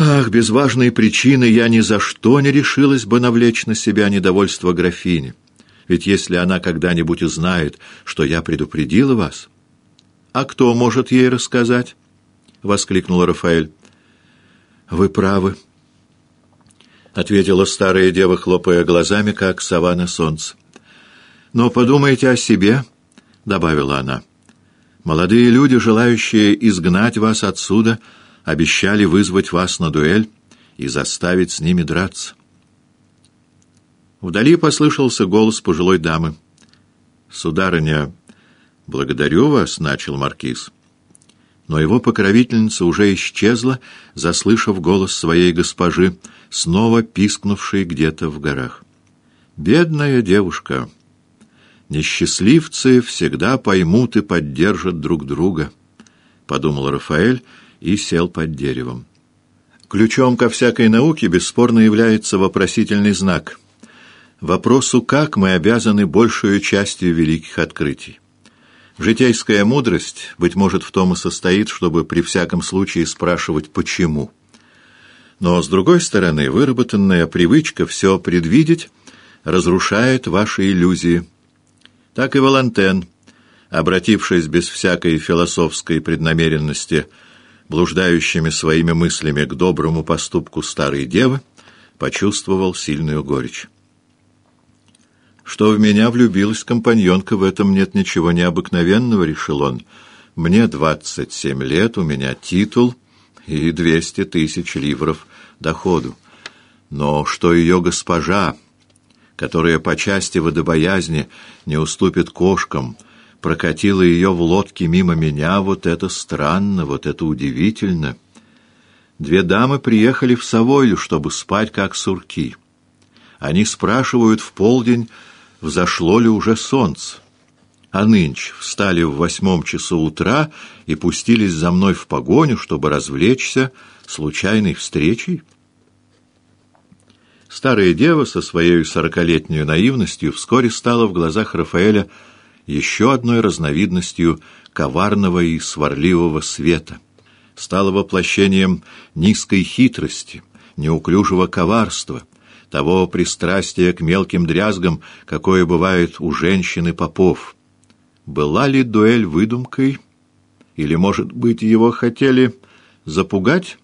Ах, без важной причины я ни за что не решилась бы навлечь на себя недовольство графини. Ведь если она когда-нибудь узнает, что я предупредила вас... А кто может ей рассказать? — воскликнула Рафаэль. Вы правы, — ответила старая дева, хлопая глазами, как сова на солнце. Но подумайте о себе, — добавила она. Молодые люди, желающие изгнать вас отсюда, обещали вызвать вас на дуэль и заставить с ними драться. Вдали послышался голос пожилой дамы. «Сударыня, благодарю вас», — начал маркиз. Но его покровительница уже исчезла, заслышав голос своей госпожи, снова пискнувшей где-то в горах. «Бедная девушка! Несчастливцы всегда поймут и поддержат друг друга», — подумал Рафаэль и сел под деревом. Ключом ко всякой науке бесспорно является вопросительный знак — Вопросу «как» мы обязаны большую частью великих открытий. Житейская мудрость, быть может, в том и состоит, чтобы при всяком случае спрашивать «почему?». Но, с другой стороны, выработанная привычка все предвидеть разрушает ваши иллюзии. Так и Валантен, обратившись без всякой философской преднамеренности, блуждающими своими мыслями к доброму поступку старой девы, почувствовал сильную горечь. Что в меня влюбилась компаньонка, в этом нет ничего необыкновенного, решил он. Мне двадцать семь лет, у меня титул и двести тысяч ливров доходу. Но что ее госпожа, которая по части водобоязни не уступит кошкам, прокатила ее в лодке мимо меня, вот это странно, вот это удивительно. Две дамы приехали в Савою, чтобы спать как сурки. Они спрашивают в полдень, взошло ли уже солнце. А нынче встали в восьмом часу утра и пустились за мной в погоню, чтобы развлечься случайной встречей? Старая дева со своей сорокалетней наивностью вскоре стала в глазах Рафаэля еще одной разновидностью коварного и сварливого света. Стала воплощением низкой хитрости, неуклюжего коварства — того пристрастия к мелким дрязгам, какое бывает у женщин и попов. Была ли дуэль выдумкой? Или, может быть, его хотели запугать?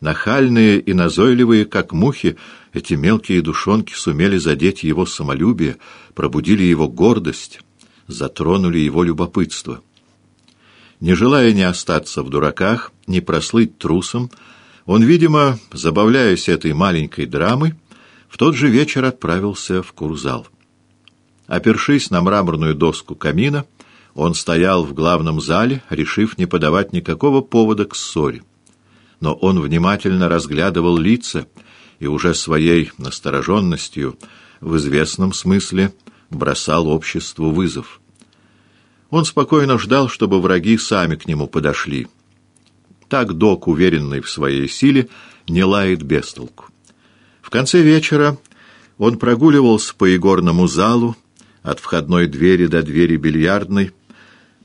Нахальные и назойливые, как мухи, эти мелкие душонки сумели задеть его самолюбие, пробудили его гордость, затронули его любопытство. Не желая ни остаться в дураках, ни прослыть трусом, он, видимо, забавляясь этой маленькой драмой, в тот же вечер отправился в курзал. Опершись на мраморную доску камина, он стоял в главном зале, решив не подавать никакого повода к ссоре. Но он внимательно разглядывал лица и уже своей настороженностью, в известном смысле, бросал обществу вызов. Он спокойно ждал, чтобы враги сами к нему подошли. Так док, уверенный в своей силе, не лает без толку. В конце вечера он прогуливался по игорному залу, от входной двери до двери бильярдной,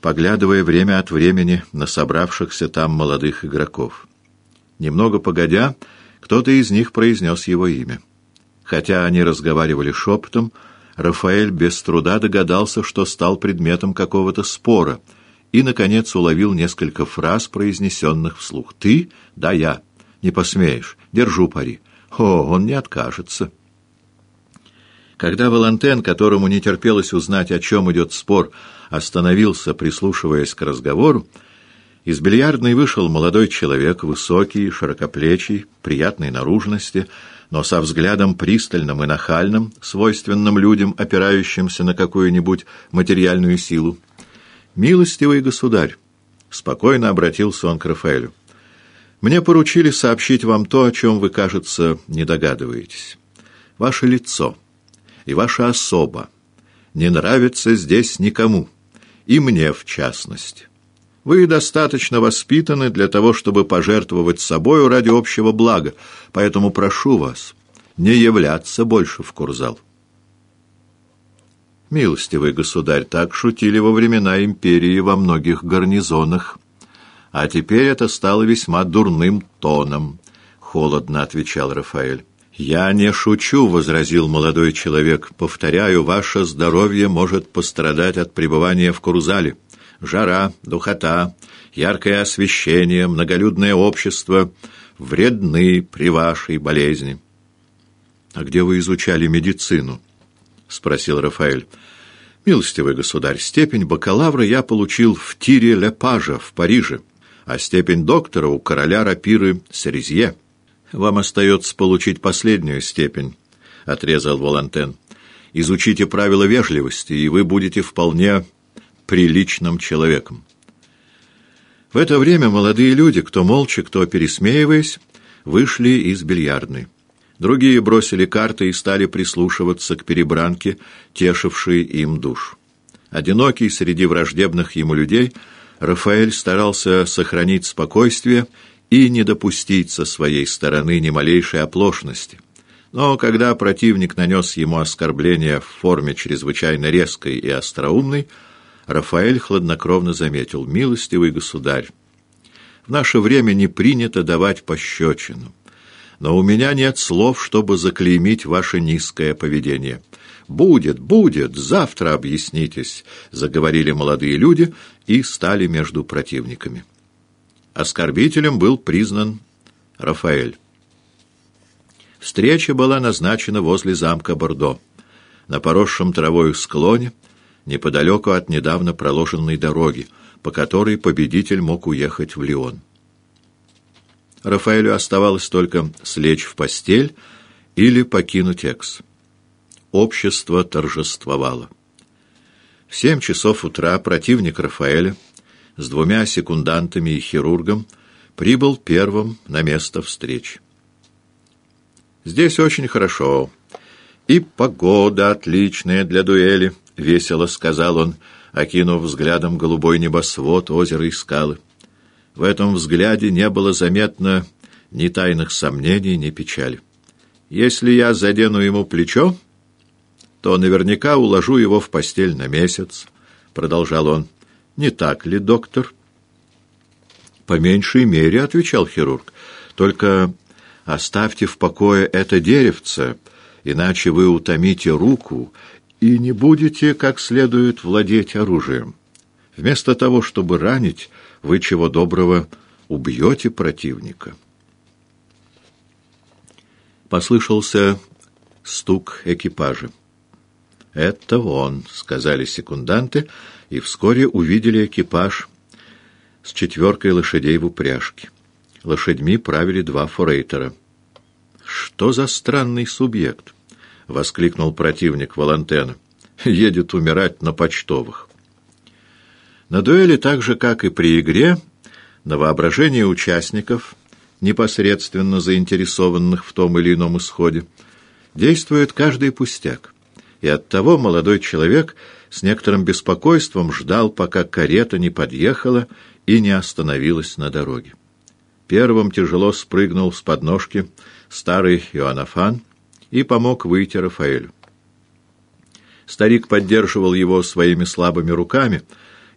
поглядывая время от времени на собравшихся там молодых игроков. Немного погодя, кто-то из них произнес его имя. Хотя они разговаривали шепотом, Рафаэль без труда догадался, что стал предметом какого-то спора, и, наконец, уловил несколько фраз, произнесенных вслух. «Ты? Да, я. Не посмеешь. Держу пари. О, он не откажется. Когда Валантен, которому не терпелось узнать, о чем идет спор, остановился, прислушиваясь к разговору, из бильярдной вышел молодой человек, высокий, широкоплечий, приятной наружности, но со взглядом пристальным и нахальным, свойственным людям, опирающимся на какую-нибудь материальную силу. «Милостивый государь!» — спокойно обратился он к Рафаэлю. Мне поручили сообщить вам то, о чем вы, кажется, не догадываетесь. Ваше лицо и ваша особа не нравятся здесь никому, и мне в частности. Вы достаточно воспитаны для того, чтобы пожертвовать собою ради общего блага, поэтому прошу вас не являться больше в Курзал. Милостивый государь, так шутили во времена империи во многих гарнизонах, а теперь это стало весьма дурным тоном. холодно отвечал Рафаэль. «Я не шучу», — возразил молодой человек. «Повторяю, ваше здоровье может пострадать от пребывания в Курзале. Жара, духота, яркое освещение, многолюдное общество вредны при вашей болезни». «А где вы изучали медицину?» — спросил Рафаэль. «Милостивый государь, степень бакалавра я получил в тире Лепажа в Париже, а степень доктора у короля рапиры Серезье». «Вам остается получить последнюю степень», — отрезал Волантен. «Изучите правила вежливости, и вы будете вполне приличным человеком». В это время молодые люди, кто молча, кто пересмеиваясь, вышли из бильярдной. Другие бросили карты и стали прислушиваться к перебранке, тешившей им душ. Одинокий среди враждебных ему людей, Рафаэль старался сохранить спокойствие и не допустить со своей стороны ни малейшей оплошности. Но когда противник нанес ему оскорбление в форме чрезвычайно резкой и остроумной, Рафаэль хладнокровно заметил, «Милостивый государь, в наше время не принято давать пощечину, но у меня нет слов, чтобы заклеймить ваше низкое поведение». «Будет, будет, завтра объяснитесь», — заговорили молодые люди и стали между противниками. Оскорбителем был признан Рафаэль. Встреча была назначена возле замка Бордо, на поросшем травою склоне, неподалеку от недавно проложенной дороги, по которой победитель мог уехать в Лион. Рафаэлю оставалось только слечь в постель или покинуть Экс. Общество торжествовало. В семь часов утра противник Рафаэля с двумя секундантами и хирургом прибыл первым на место встречи. «Здесь очень хорошо. И погода отличная для дуэли», — весело сказал он, окинув взглядом голубой небосвод, озеро и скалы. В этом взгляде не было заметно ни тайных сомнений, ни печали. «Если я задену ему плечо, то наверняка уложу его в постель на месяц», — продолжал он. Не так ли, доктор? По меньшей мере, отвечал хирург. Только оставьте в покое это деревце, иначе вы утомите руку и не будете как следует владеть оружием. Вместо того, чтобы ранить, вы чего доброго убьете противника. Послышался стук экипажа. «Это он», — сказали секунданты, и вскоре увидели экипаж с четверкой лошадей в упряжке. Лошадьми правили два форейтера. «Что за странный субъект?» — воскликнул противник Валантена. «Едет умирать на почтовых». На дуэли, так же, как и при игре, на воображение участников, непосредственно заинтересованных в том или ином исходе, действует каждый пустяк и оттого молодой человек с некоторым беспокойством ждал, пока карета не подъехала и не остановилась на дороге. Первым тяжело спрыгнул с подножки старый Иоаннафан и помог выйти Рафаэлю. Старик поддерживал его своими слабыми руками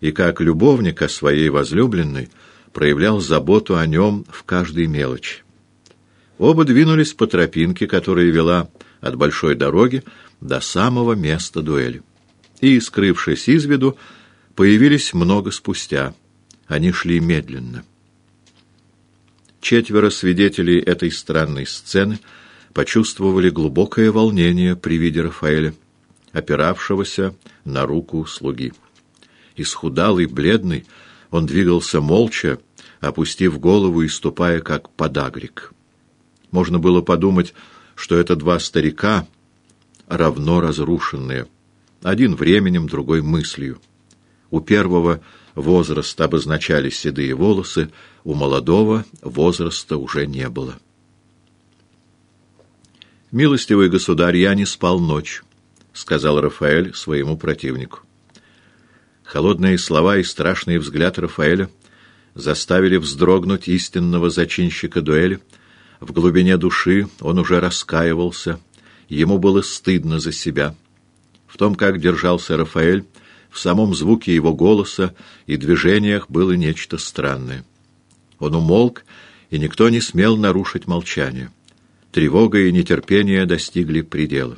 и, как любовника своей возлюбленной, проявлял заботу о нем в каждой мелочи. Оба двинулись по тропинке, которая вела от большой дороги до самого места дуэли. И, скрывшись из виду, появились много спустя. Они шли медленно. Четверо свидетелей этой странной сцены почувствовали глубокое волнение при виде Рафаэля, опиравшегося на руку слуги. Исхудалый, бледный, он двигался молча, опустив голову и ступая как подагрик. Можно было подумать, что это два старика, равно разрушенные. Один временем, другой мыслью. У первого возраста обозначались седые волосы, у молодого возраста уже не было. «Милостивый государь, я не спал ночь», — сказал Рафаэль своему противнику. Холодные слова и страшный взгляд Рафаэля заставили вздрогнуть истинного зачинщика дуэли. В глубине души он уже раскаивался — Ему было стыдно за себя. В том, как держался Рафаэль, в самом звуке его голоса и движениях было нечто странное. Он умолк и никто не смел нарушить молчание. Тревога и нетерпение достигли предела.